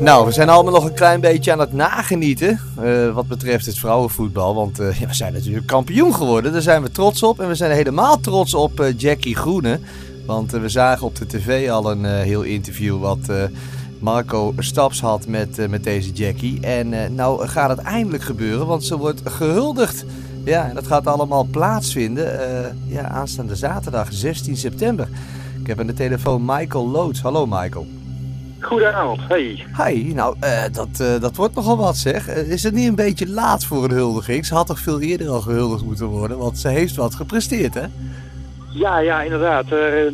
Nou, we zijn allemaal nog een klein beetje aan het nagenieten uh, wat betreft het vrouwenvoetbal. Want ja, we zijn natuurlijk kampioen geworden, daar zijn we trots op. En we zijn helemaal trots op uh, Jackie Groene. Want we zagen op de tv al een heel interview wat Marco Staps had met, met deze Jackie. En nou gaat het eindelijk gebeuren, want ze wordt gehuldigd. Ja, en dat gaat allemaal plaatsvinden ja, aanstaande zaterdag 16 september. Ik heb aan de telefoon Michael Loods. Hallo Michael. Goedenavond, hey. Hi, nou, uh, dat, uh, dat wordt nogal wat zeg. Uh, is het niet een beetje laat voor een huldiging? Ze had toch veel eerder al gehuldigd moeten worden, want ze heeft wat gepresteerd, hè? Ja, ja, inderdaad.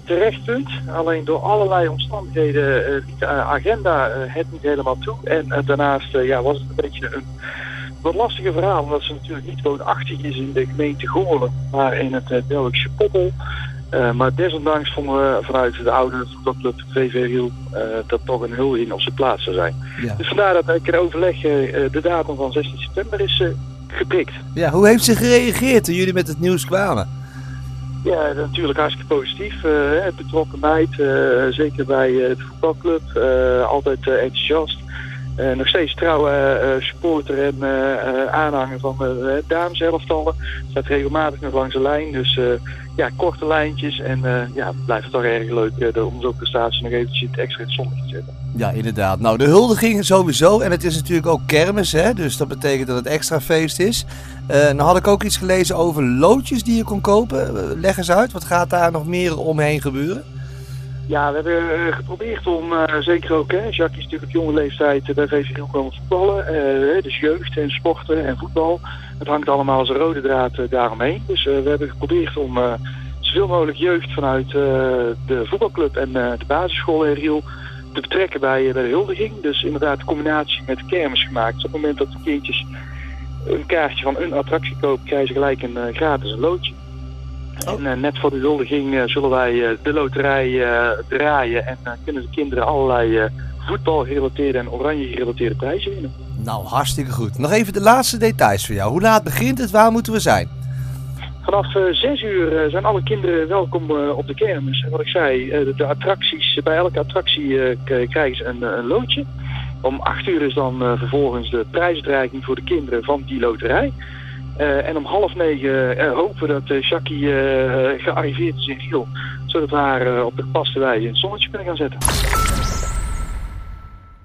terecht punt. Alleen door allerlei omstandigheden liet de agenda het niet helemaal toe. En daarnaast ja, was het een beetje een wat lastige verhaal, omdat ze natuurlijk niet woonachtig is in de gemeente Goorlen, maar in het Belgische Poppel. Uh, maar desondanks vonden we vanuit de oude voetbalclub VV Riel uh, dat toch een huldiging op zijn plaats zou zijn. Ja. Dus vandaar dat ik in overleg uh, de datum van 16 september is geprikt. Ja, hoe heeft ze gereageerd toen jullie met het nieuws kwamen? Ja, natuurlijk hartstikke positief. betrokkenheid, zeker bij de voetbalclub, altijd enthousiast. Uh, nog steeds trouwe uh, supporter en uh, aanhanger van de dameselftallen. Staat regelmatig nog langs de lijn. Dus ja, korte lijntjes. En ja, het blijft toch erg leuk om zo'n prestatie nog eventjes extra in het zonnetje te zetten. Ja, inderdaad. Nou, de huldiging sowieso. En het is natuurlijk ook kermis, hè. Dus dat betekent dat het extra feest is. nou had ik ook iets gelezen over loodjes die je kon kopen. leg eens uit, wat gaat daar nog meer omheen gebeuren? Ja, we hebben eh, geprobeerd om, uh, zeker ook, hè, Jacques is natuurlijk op jonge leeftijd uh, bij VVL komen voetballen. Uh, dus jeugd en sporten en voetbal. Het hangt allemaal als rode draad daaromheen. Dus we hebben geprobeerd om zoveel mogelijk jeugd vanuit de voetbalclub en de basisschool in Riel te betrekken bij, de huldiging. Dus inderdaad de combinatie met de kermis gemaakt. Op het moment dat de kindjes een kaartje van een attractie kopen, krijgen ze gelijk een gratis loodje. Oh. En uh, net voor de huldiging uh, zullen wij uh, de loterij draaien en kunnen de kinderen allerlei voetbalgerelateerde en oranje gerelateerde prijzen winnen. Nou, hartstikke goed. Nog even de laatste details voor jou. Hoe laat begint het? Waar moeten we zijn? Vanaf uh, 6 uur zijn alle kinderen welkom uh, op de kermis. En wat ik zei, uh, de attracties, bij elke attractie krijgen ze een, een, loodje. Om 8 uur is dan vervolgens de prijsdreiging voor de kinderen van die loterij. Uh, en om half negen hopen we dat uh, gearriveerd is in Giel. Zodat we haar op de gepaste wijze in het zonnetje kunnen gaan zetten.